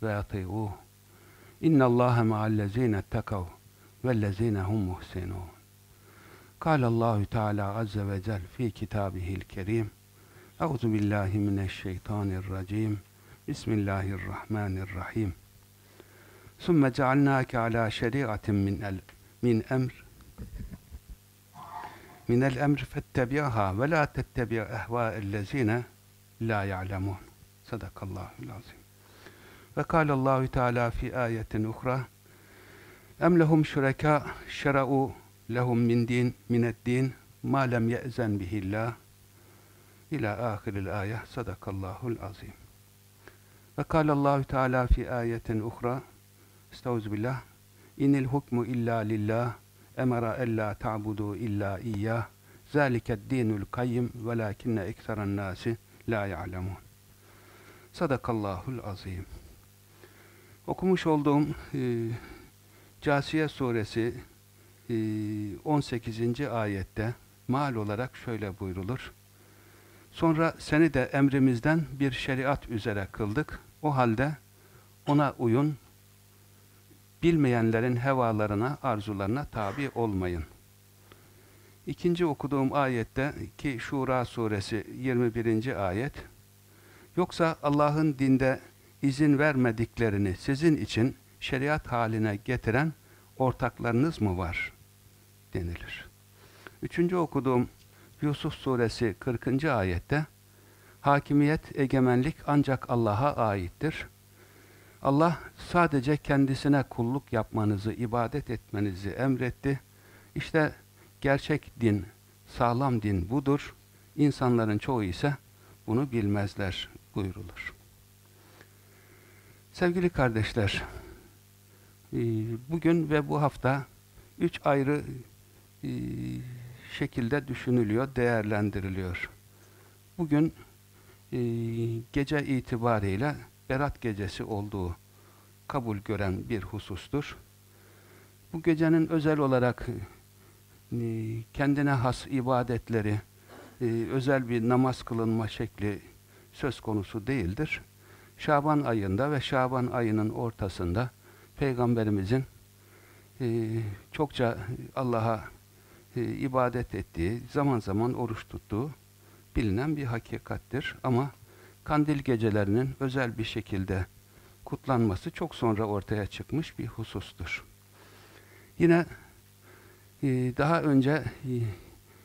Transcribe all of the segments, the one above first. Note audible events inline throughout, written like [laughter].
فأطيعوه إن الله مع الذين اتقوا والذين هم محسنون. قال الله تعالى عز وجل في كتابه الكريم أعوذ بالله من الشيطان الرجيم. بسم الله الرحمن الرحيم. ثم جعلناك على شريعة من من أمر من الأمر فاتبعها ولا تتبع أهواء الذين لا يعلمون. صدق الله العظيم. وقال الله تعالى في آية أخرى أم لهم شركاء شرعوا لهم من دين من الدين ما لم يأذن به الله؟ إلى آخر الآية صدق الله العظيم. وقال الله تعالى في آية أخرى استوز بالله إن الحكم إلا لله أمر ألا تعبدوا إلا إياه ذلك الدين القيم ولكن أكثر الناس لا يعلمون. صدق الله العظيم. Okumuş olduğum e, Casiye suresi e, 18. ayette mal olarak şöyle buyrulur. Sonra seni de emrimizden bir şeriat üzere kıldık. O halde ona uyun, bilmeyenlerin hevalarına, arzularına tabi olmayın. İkinci okuduğum ayette ki Şura suresi 21. ayet Yoksa Allah'ın dinde izin vermediklerini sizin için şeriat haline getiren ortaklarınız mı var? denilir. Üçüncü okuduğum Yusuf suresi 40. ayette Hakimiyet, egemenlik ancak Allah'a aittir. Allah sadece kendisine kulluk yapmanızı, ibadet etmenizi emretti. İşte gerçek din, sağlam din budur. İnsanların çoğu ise bunu bilmezler buyurulur. Sevgili kardeşler, e, bugün ve bu hafta üç ayrı e, şekilde düşünülüyor, değerlendiriliyor. Bugün e, gece itibariyle Berat gecesi olduğu kabul gören bir husustur. Bu gecenin özel olarak kendine has ibadetleri, özel bir namaz kılınma şekli söz konusu değildir. Şaban ayında ve Şaban ayının ortasında Peygamberimizin e, çokça Allah'a ibadet ettiği, zaman zaman oruç tuttuğu bilinen bir hakikattir. Ama kandil gecelerinin özel bir şekilde kutlanması çok sonra ortaya çıkmış bir husustur. Yine e, daha önce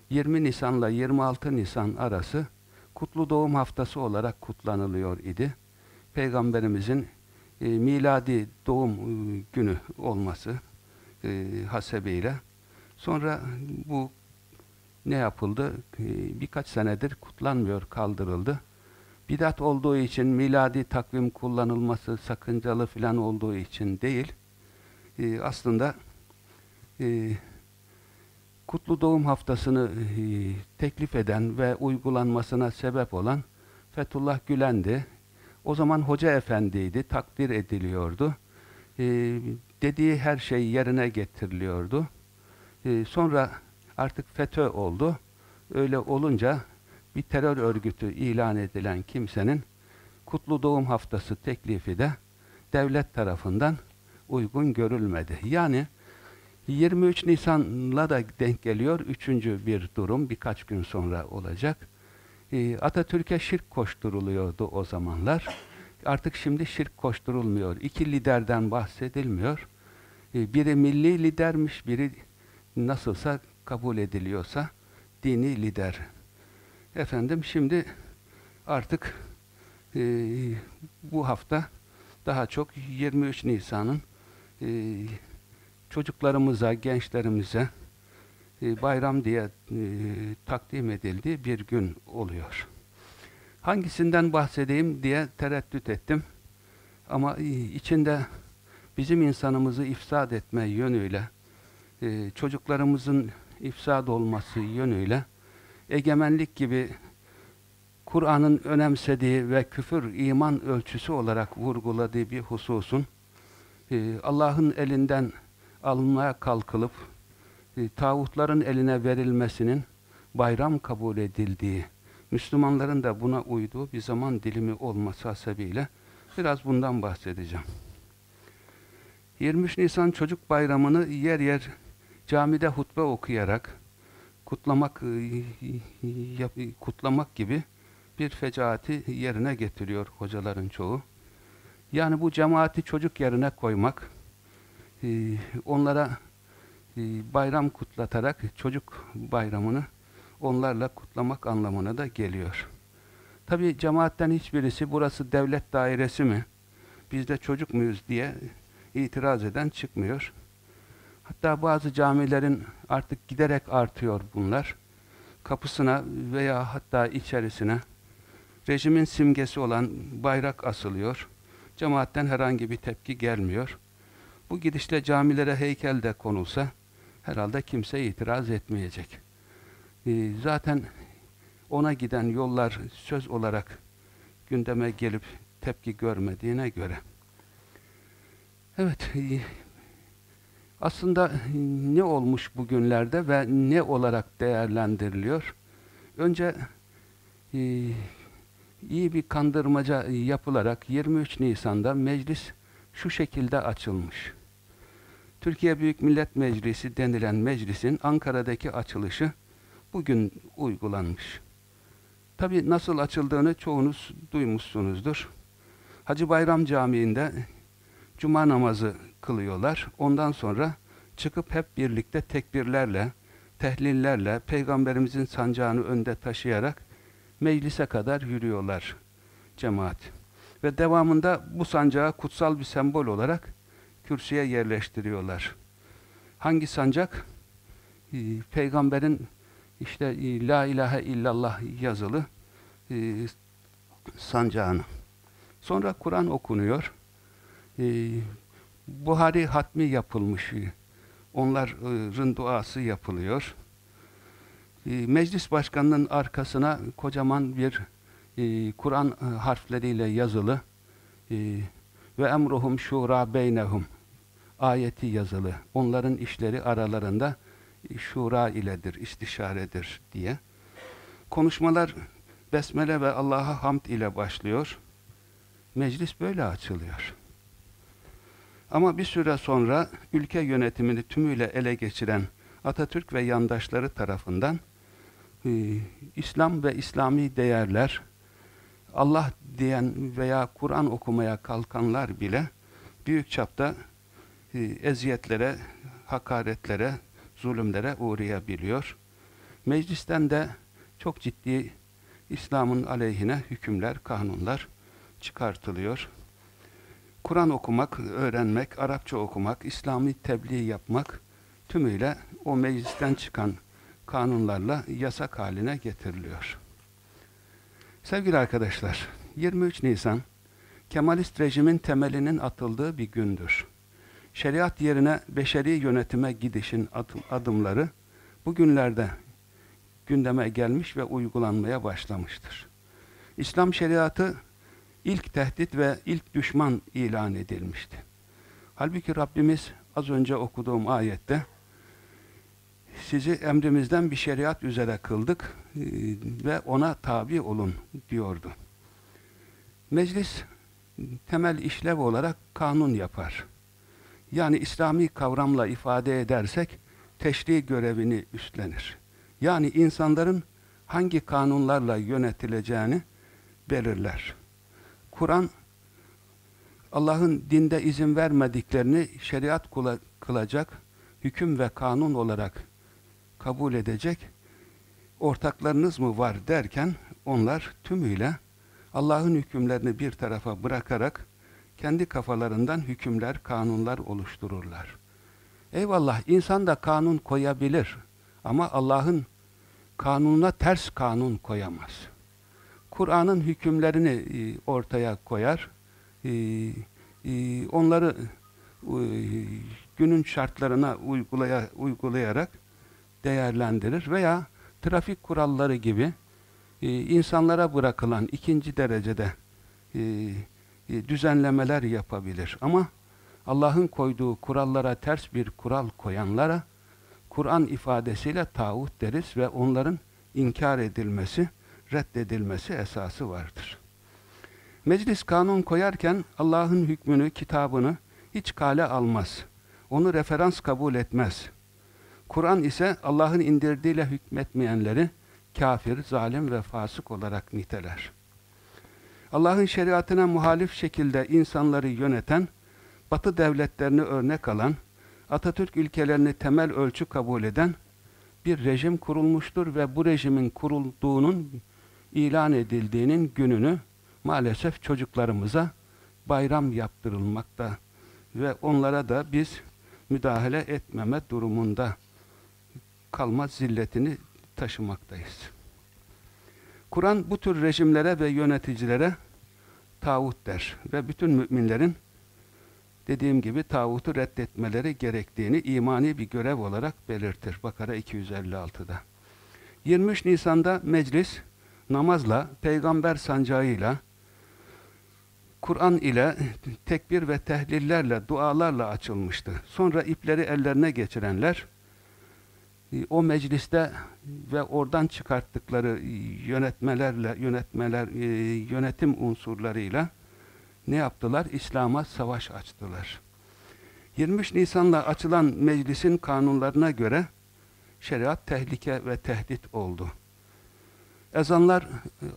20 e, Nisan ile 26 Nisan arası Kutlu Doğum Haftası olarak kutlanılıyor idi. Peygamberimizin e, miladi doğum günü olması hasebiyle. Sonra bu ne yapıldı? Birkaç senedir kutlanmıyor, kaldırıldı bidat olduğu için miladi takvim kullanılması sakıncalı filan olduğu için değil. E, aslında e, Kutlu Doğum Haftası'nı e, teklif eden ve uygulanmasına sebep olan Fethullah Gülen'di. O zaman Hoca Efendi'ydi, takdir ediliyordu. E, dediği her şey yerine getiriliyordu. E, sonra artık FETÖ oldu. Öyle olunca bir terör örgütü ilan edilen kimsenin Kutlu Doğum Haftası teklifi de devlet tarafından uygun görülmedi. Yani 23 Nisan'la da denk geliyor. Üçüncü bir durum birkaç gün sonra olacak. Ee, Atatürk'e şirk koşturuluyordu o zamanlar. Artık şimdi şirk koşturulmuyor. İki liderden bahsedilmiyor. Ee, biri milli lidermiş, biri nasılsa kabul ediliyorsa dini lider Efendim şimdi artık e, bu hafta daha çok 23 Nisan'ın e, çocuklarımıza, gençlerimize e, bayram diye e, takdim edildiği bir gün oluyor. Hangisinden bahsedeyim diye tereddüt ettim. Ama içinde bizim insanımızı ifsad etme yönüyle, e, çocuklarımızın ifsad olması yönüyle, egemenlik gibi Kur'an'ın önemsediği ve küfür iman ölçüsü olarak vurguladığı bir hususun e, Allah'ın elinden alınmaya kalkılıp e, tağutların eline verilmesinin bayram kabul edildiği, Müslümanların da buna uyduğu bir zaman dilimi olması hasebiyle biraz bundan bahsedeceğim. 23 Nisan Çocuk Bayramı'nı yer yer camide hutbe okuyarak kutlamak e, kutlamak gibi bir fecaati yerine getiriyor hocaların çoğu. Yani bu cemaati çocuk yerine koymak, e, onlara bayram kutlatarak çocuk bayramını onlarla kutlamak anlamına da geliyor. Tabi cemaatten hiçbirisi burası devlet dairesi mi, biz de çocuk muyuz diye itiraz eden çıkmıyor. Hatta bazı camilerin artık giderek artıyor bunlar. Kapısına veya hatta içerisine rejimin simgesi olan bayrak asılıyor. Cemaatten herhangi bir tepki gelmiyor. Bu gidişle camilere heykel de konulsa herhalde kimse itiraz etmeyecek. Ee, zaten ona giden yollar söz olarak gündeme gelip tepki görmediğine göre. Evet, e, aslında ne olmuş bugünlerde ve ne olarak değerlendiriliyor? Önce e, iyi bir kandırmaca yapılarak 23 Nisan'da meclis şu şekilde açılmış. Türkiye Büyük Millet Meclisi denilen meclisin Ankara'daki açılışı bugün uygulanmış. Tabi nasıl açıldığını çoğunuz duymuşsunuzdur. Hacı Bayram Camii'nde cuma namazı kılıyorlar. Ondan sonra çıkıp hep birlikte tekbirlerle, tehlillerle, Peygamberimizin sancağını önde taşıyarak meclise kadar yürüyorlar cemaat. Ve devamında bu sancağı kutsal bir sembol olarak kürsüye yerleştiriyorlar. Hangi sancak? Ee, peygamberin işte e, La ilahe illallah yazılı e, sancağını. Sonra Kur'an okunuyor. E, Buhari hatmi yapılmış. Onların duası yapılıyor. Meclis başkanının arkasına kocaman bir Kur'an harfleriyle yazılı ve emruhum şura beynehum ayeti yazılı. Onların işleri aralarında şura iledir, istişaredir diye. Konuşmalar besmele ve Allah'a hamd ile başlıyor. Meclis böyle açılıyor. Ama bir süre sonra ülke yönetimini tümüyle ele geçiren Atatürk ve yandaşları tarafından e, İslam ve İslami değerler, Allah diyen veya Kur'an okumaya kalkanlar bile büyük çapta eziyetlere, hakaretlere, zulümlere uğrayabiliyor. Meclisten de çok ciddi İslam'ın aleyhine hükümler, kanunlar çıkartılıyor. Kur'an okumak, öğrenmek, Arapça okumak, İslami tebliğ yapmak tümüyle o meclisten çıkan kanunlarla yasak haline getiriliyor. Sevgili arkadaşlar, 23 Nisan Kemalist rejimin temelinin atıldığı bir gündür şeriat yerine beşeri yönetime gidişin adımları bugünlerde gündeme gelmiş ve uygulanmaya başlamıştır. İslam şeriatı ilk tehdit ve ilk düşman ilan edilmişti. Halbuki Rabbimiz az önce okuduğum ayette sizi emrimizden bir şeriat üzere kıldık e, ve ona tabi olun diyordu. Meclis temel işlev olarak kanun yapar yani İslami kavramla ifade edersek teşri görevini üstlenir. Yani insanların hangi kanunlarla yönetileceğini belirler. Kur'an Allah'ın dinde izin vermediklerini şeriat kılacak, hüküm ve kanun olarak kabul edecek ortaklarınız mı var derken onlar tümüyle Allah'ın hükümlerini bir tarafa bırakarak kendi kafalarından hükümler, kanunlar oluştururlar. Eyvallah insan da kanun koyabilir ama Allah'ın kanununa ters kanun koyamaz. Kur'an'ın hükümlerini e, ortaya koyar. E, e, onları günün şartlarına uygulaya, uygulayarak değerlendirir veya trafik kuralları gibi insanlara bırakılan ikinci derecede düzenlemeler yapabilir. Ama Allah'ın koyduğu kurallara ters bir kural koyanlara Kur'an ifadesiyle tağut deriz ve onların inkar edilmesi, reddedilmesi esası vardır. Meclis kanun koyarken Allah'ın hükmünü, kitabını hiç kale almaz. Onu referans kabul etmez. Kur'an ise Allah'ın indirdiğiyle hükmetmeyenleri kafir, zalim ve fasık olarak niteler. Allah'ın şeriatına muhalif şekilde insanları yöneten, Batı devletlerini örnek alan, Atatürk ilkelerini temel ölçü kabul eden bir rejim kurulmuştur ve bu rejimin kurulduğunun ilan edildiğinin gününü maalesef çocuklarımıza bayram yaptırılmakta ve onlara da biz müdahale etmeme durumunda kalma zilletini taşımaktayız. Kur'an bu tür rejimlere ve yöneticilere tağut der ve bütün müminlerin dediğim gibi tağutu reddetmeleri gerektiğini imani bir görev olarak belirtir. Bakara 256'da. 23 Nisan'da meclis namazla, peygamber sancağıyla, Kur'an ile, tekbir ve tehlillerle, dualarla açılmıştı. Sonra ipleri ellerine geçirenler, o mecliste ve oradan çıkarttıkları yönetmelerle, yönetmeler, e, yönetim unsurlarıyla ne yaptılar? İslam'a savaş açtılar. 23 Nisan'la açılan meclisin kanunlarına göre şeriat tehlike ve tehdit oldu. Ezanlar e,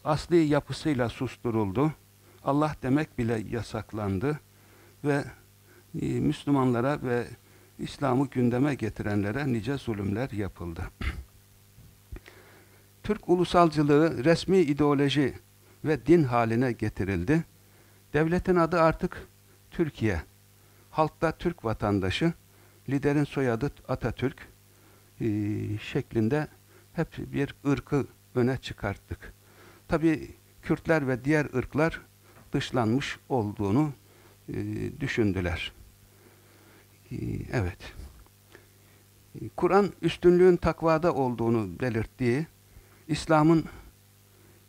asli yapısıyla susturuldu. Allah demek bile yasaklandı ve e, Müslümanlara ve İslam'ı gündeme getirenlere nice zulümler yapıldı. [clears throat] Türk ulusalcılığı resmi ideoloji ve din haline getirildi. Devletin adı artık Türkiye. Halkta Türk vatandaşı, liderin soyadı Atatürk e, şeklinde hep bir ırkı öne çıkarttık. Tabi Kürtler ve diğer ırklar dışlanmış olduğunu e, düşündüler. E, evet. Kur'an üstünlüğün takvada olduğunu belirttiği, İslam'ın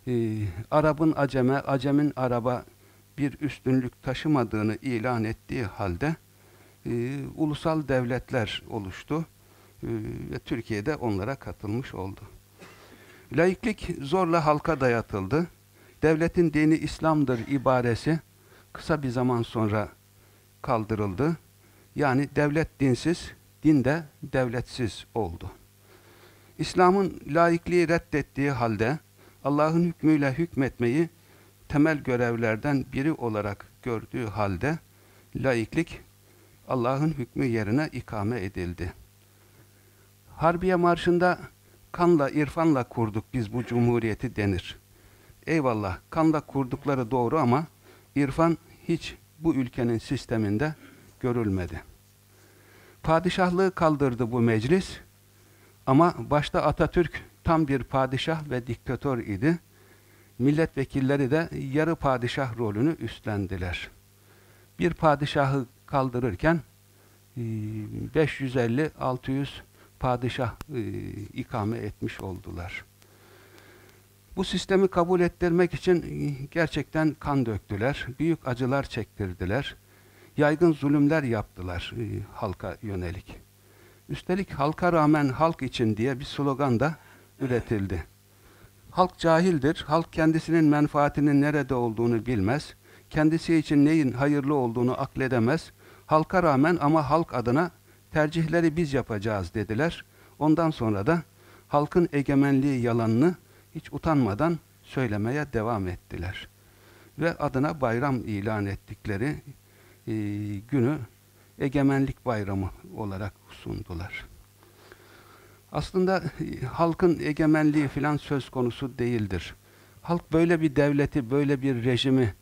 e, Arap'ın aceme, acemin Arap'a bir üstünlük taşımadığını ilan ettiği halde e, ulusal devletler oluştu e, ve Türkiye'de onlara katılmış oldu. Laiklik zorla halka dayatıldı. Devletin dini İslam'dır ibaresi kısa bir zaman sonra kaldırıldı. Yani devlet dinsiz, din de devletsiz oldu. İslam'ın laikliği reddettiği halde Allah'ın hükmüyle hükmetmeyi temel görevlerden biri olarak gördüğü halde laiklik Allah'ın hükmü yerine ikame edildi. Harbiye Marşı'nda kanla, irfanla kurduk biz bu cumhuriyeti denir. Eyvallah, kanla kurdukları doğru ama irfan hiç bu ülkenin sisteminde görülmedi. Padişahlığı kaldırdı bu meclis ama başta Atatürk tam bir padişah ve diktatör idi milletvekilleri de yarı padişah rolünü üstlendiler. Bir padişahı kaldırırken 550-600 e, padişah e, ikame etmiş oldular. Bu sistemi kabul ettirmek için e, gerçekten kan döktüler, büyük acılar çektirdiler, yaygın zulümler yaptılar halka yönelik. Üstelik halka rağmen halk için diye bir slogan da üretildi. Halk cahildir. Halk kendisinin menfaatinin nerede olduğunu bilmez. Kendisi için neyin hayırlı olduğunu akledemez. Halka rağmen ama halk adına tercihleri biz yapacağız dediler. Ondan sonra da halkın egemenliği yalanını hiç utanmadan söylemeye devam ettiler. Ve adına bayram ilan ettikleri e, günü egemenlik bayramı olarak sundular. Aslında e, halkın egemenliği filan söz konusu değildir. Halk böyle bir devleti, böyle bir rejimi,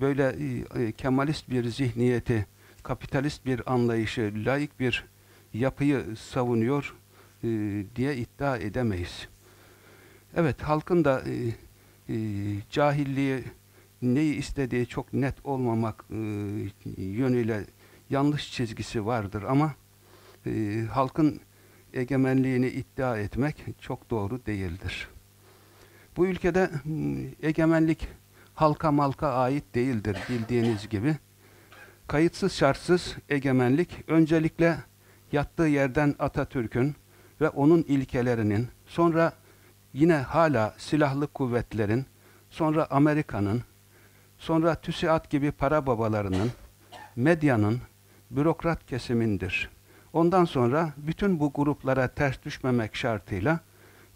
böyle e, e, kemalist bir zihniyeti, kapitalist bir anlayışı, layık bir yapıyı savunuyor diye iddia edemeyiz. Evet, halkın da cahilliği neyi istediği çok net olmamak e, yönüyle yanlış çizgisi vardır ama e, halkın egemenliğini iddia etmek çok doğru değildir. Bu ülkede egemenlik halka malka ait değildir bildiğiniz gibi. Kayıtsız şartsız egemenlik öncelikle yattığı yerden Atatürk'ün ve onun ilkelerinin, sonra yine hala silahlı kuvvetlerin, sonra Amerika'nın, sonra TÜSİAD gibi para babalarının, medyanın, bürokrat kesimindir. Ondan sonra bütün bu gruplara ters düşmemek şartıyla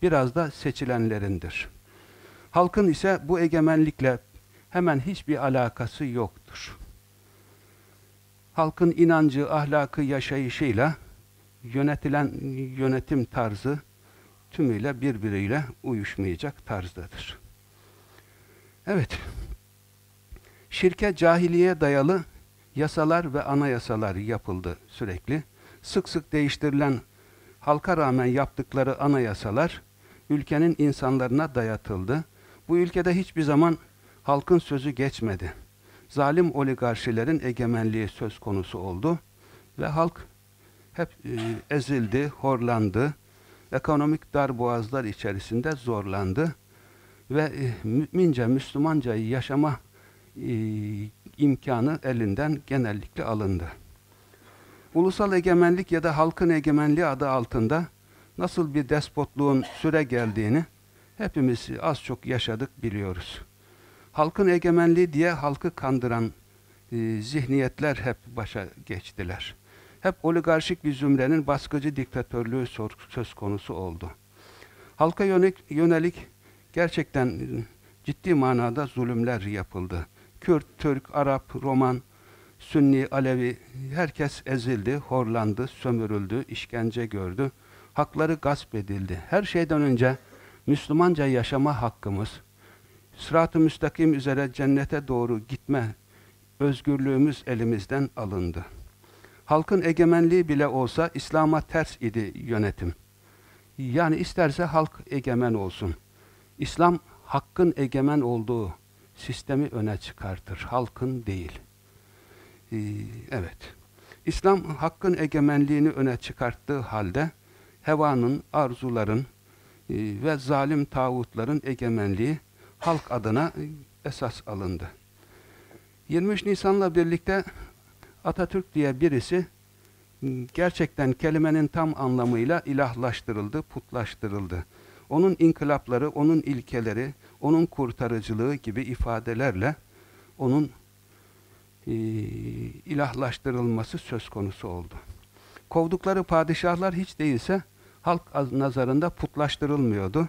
biraz da seçilenlerindir. Halkın ise bu egemenlikle hemen hiçbir alakası yoktur. Halkın inancı, ahlakı, yaşayışıyla yönetilen yönetim tarzı tümüyle birbiriyle uyuşmayacak tarzdadır. Evet, şirke cahiliye dayalı yasalar ve anayasalar yapıldı sürekli. Sık sık değiştirilen halka rağmen yaptıkları anayasalar ülkenin insanlarına dayatıldı. Bu ülkede hiçbir zaman halkın sözü geçmedi. Zalim oligarşilerin egemenliği söz konusu oldu ve halk hep e, ezildi, horlandı, ekonomik darboğazlar içerisinde zorlandı ve e, mümince, Müslümanca yaşama imkanı elinden genellikle alındı. Ulusal egemenlik ya da halkın egemenliği adı altında nasıl bir despotluğun süre geldiğini hepimiz az çok yaşadık biliyoruz. Halkın egemenliği diye halkı kandıran e, zihniyetler hep başa geçtiler. Hep oligarşik bir zümrenin baskıcı diktatörlüğü söz konusu oldu. Halka yönelik, yönelik gerçekten e, ciddi manada zulümler yapıldı. Kürt, Türk, Arap, Roman, Sünni, Alevi herkes ezildi, horlandı, sömürüldü, işkence gördü. Hakları gasp edildi. Her şeyden önce Müslümanca yaşama hakkımız, sırat-ı müstakim üzere cennete doğru gitme özgürlüğümüz elimizden alındı. Halkın egemenliği bile olsa İslam'a ters idi yönetim. Yani isterse halk egemen olsun. İslam hakkın egemen olduğu sistemi öne çıkartır, halkın değil. Ee, evet. İslam hakkın egemenliğini öne çıkarttığı halde hevanın, arzuların e, ve zalim tağutların egemenliği halk adına e, esas alındı. 23 Nisan'la birlikte Atatürk diye birisi gerçekten kelimenin tam anlamıyla ilahlaştırıldı, putlaştırıldı. Onun inkılapları, onun ilkeleri, onun kurtarıcılığı gibi ifadelerle onun e, ilahlaştırılması söz konusu oldu. Kovdukları padişahlar hiç değilse halk nazarında putlaştırılmıyordu.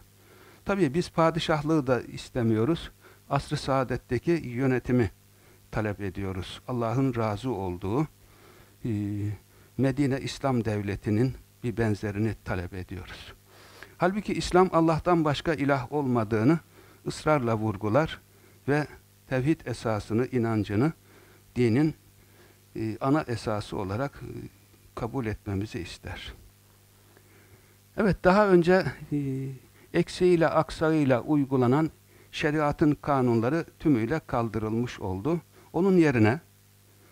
Tabii biz padişahlığı da istemiyoruz. Asr-ı saadetteki yönetimi talep ediyoruz. Allah'ın razı olduğu e, Medine İslam Devleti'nin bir benzerini talep ediyoruz. Halbuki İslam Allah'tan başka ilah olmadığını ısrarla vurgular ve tevhid esasını, inancını dinin e, ana esası olarak e, kabul etmemizi ister. Evet, daha önce e, eksiğiyle aksağıyla uygulanan şeriatın kanunları tümüyle kaldırılmış oldu. Onun yerine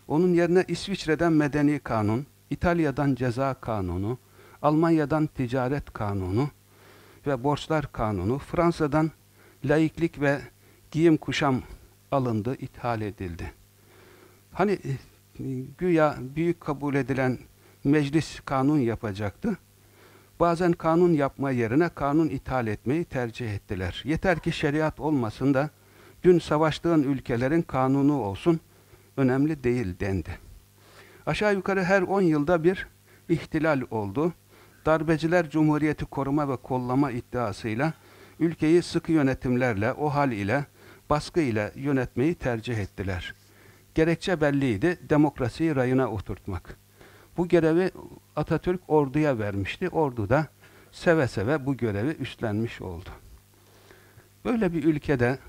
onun yerine İsviçre'den medeni kanun, İtalya'dan ceza kanunu, Almanya'dan ticaret kanunu ve borçlar kanunu, Fransa'dan laiklik ve giyim kuşam alındı, ithal edildi. Hani e, güya büyük kabul edilen meclis kanun yapacaktı. Bazen kanun yapma yerine kanun ithal etmeyi tercih ettiler. Yeter ki şeriat olmasın da dün savaştığın ülkelerin kanunu olsun, önemli değil dendi. Aşağı yukarı her 10 yılda bir ihtilal oldu. Darbeciler Cumhuriyeti koruma ve kollama iddiasıyla ülkeyi sıkı yönetimlerle, o hal ile, baskı ile yönetmeyi tercih ettiler. Gerekçe belliydi, demokrasiyi rayına oturtmak. Bu görevi Atatürk orduya vermişti. Ordu da seve seve bu görevi üstlenmiş oldu. Böyle bir ülkede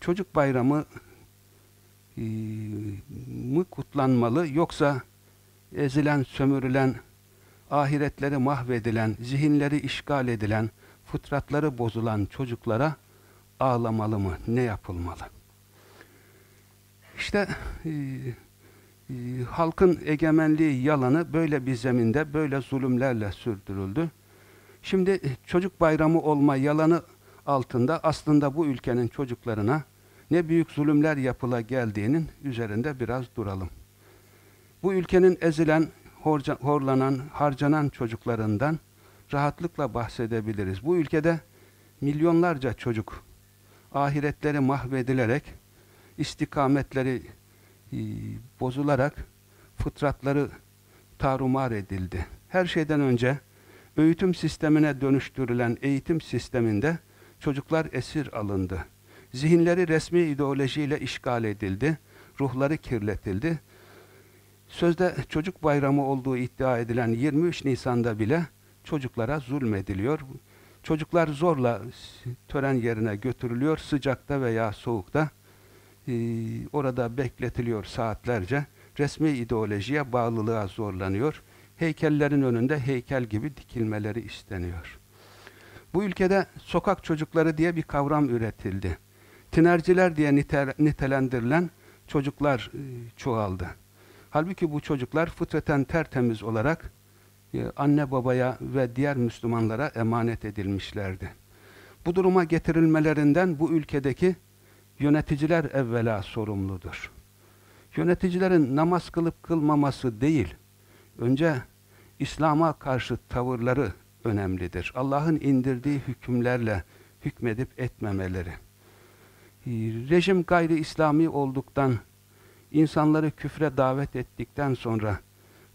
çocuk bayramı e, mı kutlanmalı yoksa ezilen, sömürülen, ahiretleri mahvedilen, zihinleri işgal edilen, fıtratları bozulan çocuklara ağlamalı mı? Ne yapılmalı? İşte e, e, halkın egemenliği yalanı böyle bir zeminde böyle zulümlerle sürdürüldü. Şimdi e, çocuk bayramı olma yalanı altında aslında bu ülkenin çocuklarına ne büyük zulümler yapıla geldiğinin üzerinde biraz duralım. Bu ülkenin ezilen, horlanan, harcanan çocuklarından rahatlıkla bahsedebiliriz. Bu ülkede milyonlarca çocuk ahiretleri mahvedilerek, istikametleri e, bozularak fıtratları tarumar edildi. Her şeyden önce öğütüm sistemine dönüştürülen eğitim sisteminde çocuklar esir alındı. Zihinleri resmi ideolojiyle işgal edildi, ruhları kirletildi. Sözde çocuk bayramı olduğu iddia edilen 23 Nisan'da bile çocuklara zulmediliyor. Çocuklar zorla tören yerine götürülüyor, sıcakta veya soğukta. Ee, orada bekletiliyor saatlerce. Resmi ideolojiye bağlılığa zorlanıyor. Heykellerin önünde heykel gibi dikilmeleri isteniyor. Bu ülkede sokak çocukları diye bir kavram üretildi. Tinerciler diye nitelendirilen çocuklar e, çoğaldı. Halbuki bu çocuklar fıtraten tertemiz olarak anne babaya ve diğer Müslümanlara emanet edilmişlerdi. Bu duruma getirilmelerinden bu ülkedeki yöneticiler evvela sorumludur. Yöneticilerin namaz kılıp kılmaması değil, önce İslam'a karşı tavırları önemlidir. Allah'ın indirdiği hükümlerle hükmedip etmemeleri. Ee, rejim gayri İslami olduktan, insanları küfre davet ettikten sonra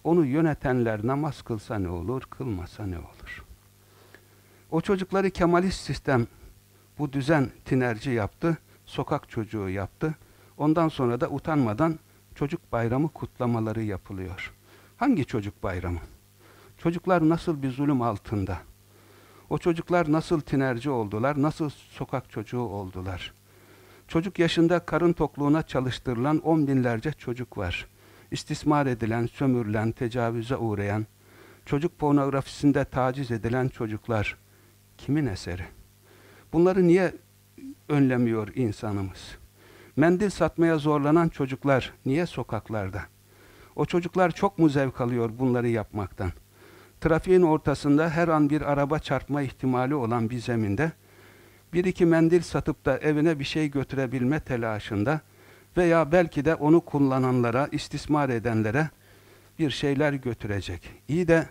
onu yönetenler namaz kılsa ne olur, kılmasa ne olur? O çocukları Kemalist sistem bu düzen tinerci yaptı, sokak çocuğu yaptı. Ondan sonra da utanmadan çocuk bayramı kutlamaları yapılıyor. Hangi çocuk bayramı? Çocuklar nasıl bir zulüm altında? O çocuklar nasıl tinerci oldular, nasıl sokak çocuğu oldular? Çocuk yaşında karın tokluğuna çalıştırılan on binlerce çocuk var. İstismar edilen, sömürülen, tecavüze uğrayan, çocuk pornografisinde taciz edilen çocuklar kimin eseri? Bunları niye önlemiyor insanımız? Mendil satmaya zorlanan çocuklar niye sokaklarda? O çocuklar çok mu zevk alıyor bunları yapmaktan? Trafiğin ortasında her an bir araba çarpma ihtimali olan bir zeminde bir iki mendil satıp da evine bir şey götürebilme telaşında veya belki de onu kullananlara, istismar edenlere bir şeyler götürecek. İyi de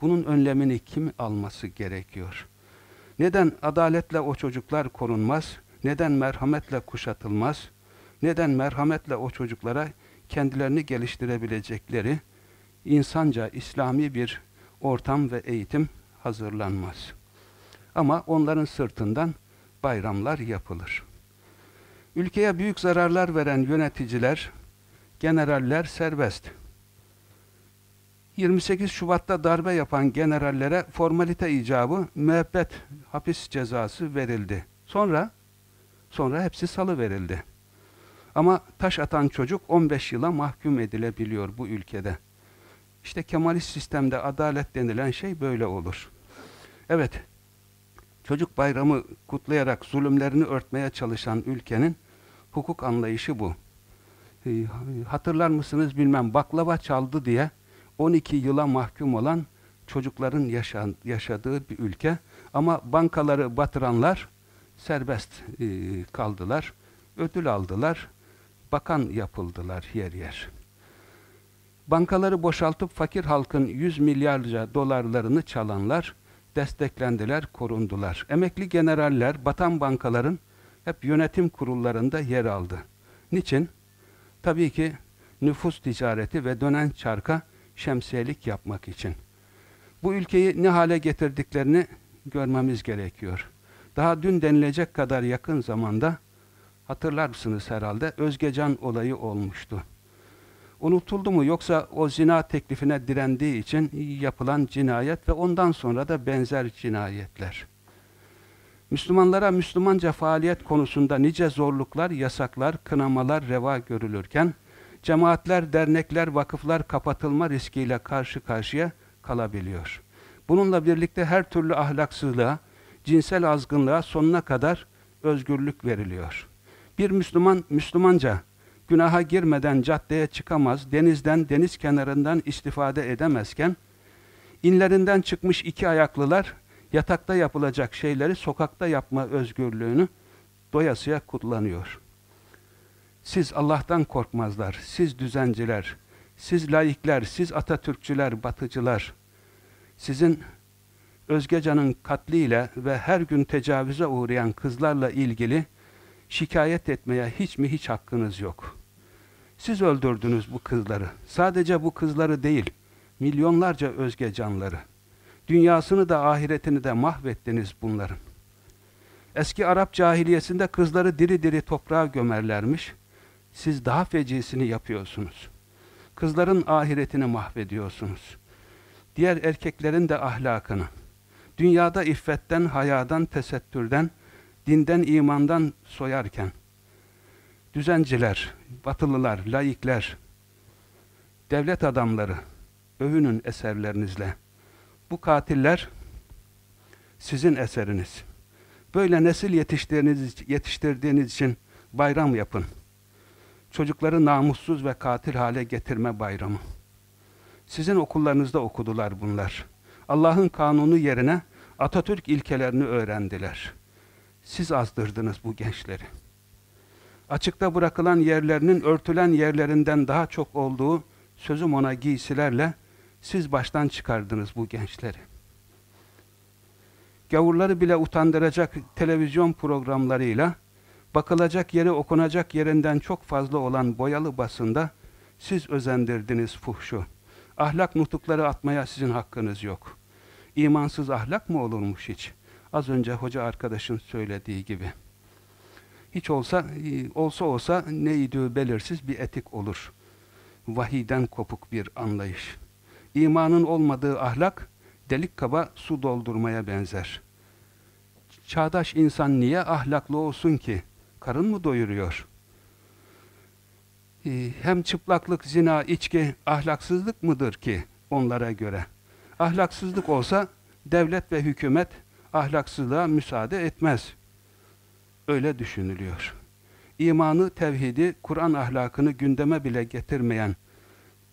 bunun önlemini kim alması gerekiyor? Neden adaletle o çocuklar korunmaz? Neden merhametle kuşatılmaz? Neden merhametle o çocuklara kendilerini geliştirebilecekleri insanca İslami bir ortam ve eğitim hazırlanmaz. Ama onların sırtından bayramlar yapılır. Ülkeye büyük zararlar veren yöneticiler, generaller serbest. 28 Şubat'ta darbe yapan generallere formalite icabı müebbet hapis cezası verildi. Sonra sonra hepsi salı verildi. Ama taş atan çocuk 15 yıla mahkum edilebiliyor bu ülkede. İşte Kemalist sistemde adalet denilen şey böyle olur. Evet, çocuk bayramı kutlayarak zulümlerini örtmeye çalışan ülkenin hukuk anlayışı bu. Ee, hatırlar mısınız bilmem baklava çaldı diye 12 yıla mahkum olan çocukların yaşan, yaşadığı bir ülke. Ama bankaları batıranlar serbest e, kaldılar, ödül aldılar, bakan yapıldılar yer yer. Bankaları boşaltıp fakir halkın 100 milyarca dolarlarını çalanlar desteklendiler, korundular. Emekli generaller batan bankaların hep yönetim kurullarında yer aldı. Niçin? Tabii ki nüfus ticareti ve dönen çarka şemsiyelik yapmak için. Bu ülkeyi ne hale getirdiklerini görmemiz gerekiyor. Daha dün denilecek kadar yakın zamanda hatırlar mısınız herhalde Özgecan olayı olmuştu. Unutuldu mu yoksa o zina teklifine direndiği için yapılan cinayet ve ondan sonra da benzer cinayetler. Müslümanlara Müslümanca faaliyet konusunda nice zorluklar, yasaklar, kınamalar reva görülürken, cemaatler, dernekler, vakıflar kapatılma riskiyle karşı karşıya kalabiliyor. Bununla birlikte her türlü ahlaksızlığa, cinsel azgınlığa sonuna kadar özgürlük veriliyor. Bir Müslüman, Müslümanca günaha girmeden caddeye çıkamaz, denizden, deniz kenarından istifade edemezken, inlerinden çıkmış iki ayaklılar, yatakta yapılacak şeyleri sokakta yapma özgürlüğünü doyasıya kullanıyor. Siz Allah'tan korkmazlar, siz düzenciler, siz laikler, siz Atatürkçüler, batıcılar, sizin Özgecan'ın katliyle ve her gün tecavüze uğrayan kızlarla ilgili şikayet etmeye hiç mi hiç hakkınız yok. Siz öldürdünüz bu kızları. Sadece bu kızları değil, milyonlarca Özgecanları. Dünyasını da ahiretini de mahvettiniz bunların. Eski Arap cahiliyesinde kızları diri diri toprağa gömerlermiş. Siz daha fecisini yapıyorsunuz. Kızların ahiretini mahvediyorsunuz. Diğer erkeklerin de ahlakını. Dünyada iffetten, hayadan, tesettürden, dinden, imandan soyarken, düzenciler, batılılar, laikler, devlet adamları, övünün eserlerinizle. Bu katiller sizin eseriniz. Böyle nesil yetiştirdiğiniz, yetiştirdiğiniz için bayram yapın. Çocukları namussuz ve katil hale getirme bayramı. Sizin okullarınızda okudular bunlar. Allah'ın kanunu yerine Atatürk ilkelerini öğrendiler. Siz azdırdınız bu gençleri. Açıkta bırakılan yerlerinin örtülen yerlerinden daha çok olduğu sözüm ona giysilerle siz baştan çıkardınız bu gençleri. Gavurları bile utandıracak televizyon programlarıyla bakılacak yeri okunacak yerinden çok fazla olan boyalı basında siz özendirdiniz fuhşu. Ahlak nutukları atmaya sizin hakkınız yok. İmansız ahlak mı olurmuş hiç? Az önce hoca arkadaşın söylediği gibi. Hiç olsa, olsa olsa neydi belirsiz bir etik olur. Vahiden kopuk bir anlayış. İmanın olmadığı ahlak, delik kaba su doldurmaya benzer. Çağdaş insan niye ahlaklı olsun ki? Karın mı doyuruyor? Ee, hem çıplaklık, zina, içki ahlaksızlık mıdır ki onlara göre? Ahlaksızlık olsa devlet ve hükümet ahlaksızlığa müsaade etmez. Öyle düşünülüyor. İmanı, tevhidi, Kur'an ahlakını gündeme bile getirmeyen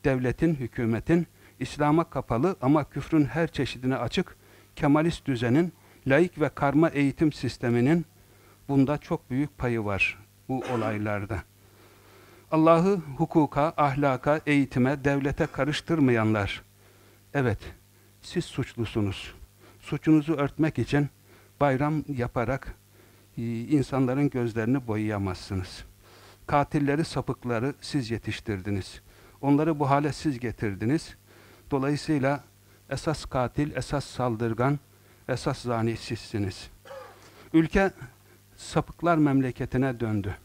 devletin, hükümetin, İslam'a kapalı ama küfrün her çeşidine açık, Kemalist düzenin, laik ve karma eğitim sisteminin bunda çok büyük payı var bu olaylarda. Allah'ı hukuka, ahlaka, eğitime, devlete karıştırmayanlar, evet, siz suçlusunuz. Suçunuzu örtmek için bayram yaparak e, insanların gözlerini boyayamazsınız. Katilleri, sapıkları siz yetiştirdiniz. Onları bu hale siz getirdiniz. Dolayısıyla esas katil, esas saldırgan, esas zani sizsiniz. Ülke sapıklar memleketine döndü.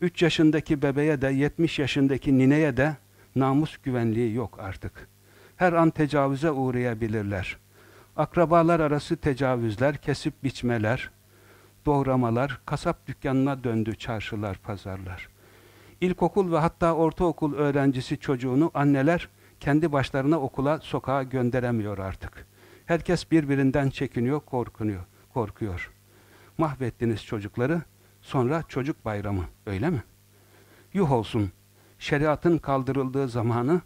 3 yaşındaki bebeğe de 70 yaşındaki nineye de namus güvenliği yok artık. Her an tecavüze uğrayabilirler. Akrabalar arası tecavüzler, kesip biçmeler, doğramalar, kasap dükkanına döndü çarşılar, pazarlar. İlkokul ve hatta ortaokul öğrencisi çocuğunu anneler kendi başlarına okula, sokağa gönderemiyor artık. Herkes birbirinden çekiniyor, korkunuyor, korkuyor. Mahvettiniz çocukları, sonra çocuk bayramı, öyle mi? Yuh olsun, şeriatın kaldırıldığı zamanı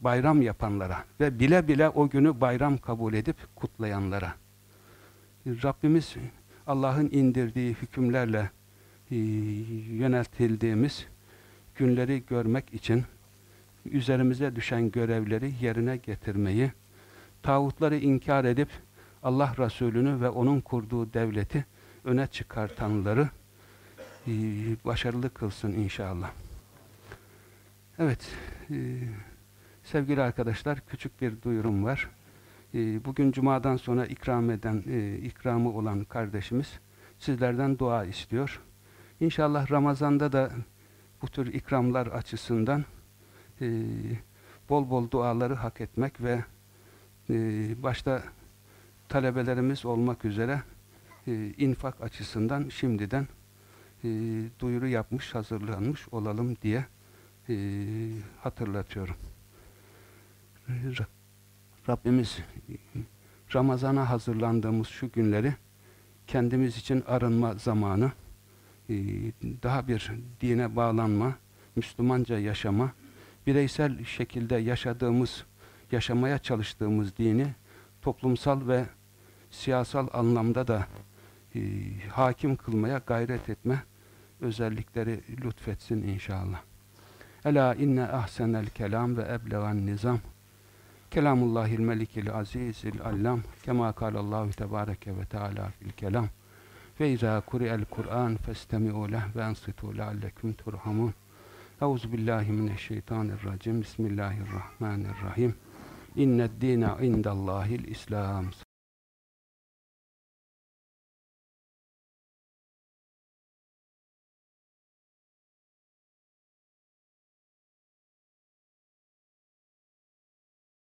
bayram yapanlara ve bile bile o günü bayram kabul edip kutlayanlara. Rabbimiz Allah'ın indirdiği hükümlerle e, yöneltildiğimiz günleri görmek için üzerimize düşen görevleri yerine getirmeyi, tağutları inkar edip Allah Resulü'nü ve onun kurduğu devleti öne çıkartanları e, başarılı kılsın inşallah. Evet, e, sevgili arkadaşlar küçük bir duyurum var. E, bugün Cuma'dan sonra ikram eden, ikramı olan kardeşimiz sizlerden dua istiyor. İnşallah Ramazan'da da bu tür ikramlar açısından e, bol bol duaları hak etmek ve e, başta talebelerimiz olmak üzere e, infak açısından şimdiden e, duyuru yapmış, hazırlanmış olalım diye hatırlatıyorum. Rabbimiz Ramazan'a hazırlandığımız şu günleri kendimiz için arınma zamanı, daha bir dine bağlanma, Müslümanca yaşama, bireysel şekilde yaşadığımız, yaşamaya çalıştığımız dini toplumsal ve siyasal anlamda da e, hakim kılmaya gayret etme özellikleri lütfetsin inşallah. Ela inne ahsenel kelam ve eblegan nizam. Kelamullahil melikil azizil allam. Kema kalallahu tebareke ve teala fil kelam. Ve izâ kuri'el Kur'an festemi'u leh ve ensitu leallekum turhamun. Euzu billahi mineşşeytanirracim. Bismillahirrahmanirrahim. İnned dîne indallâhil İslam.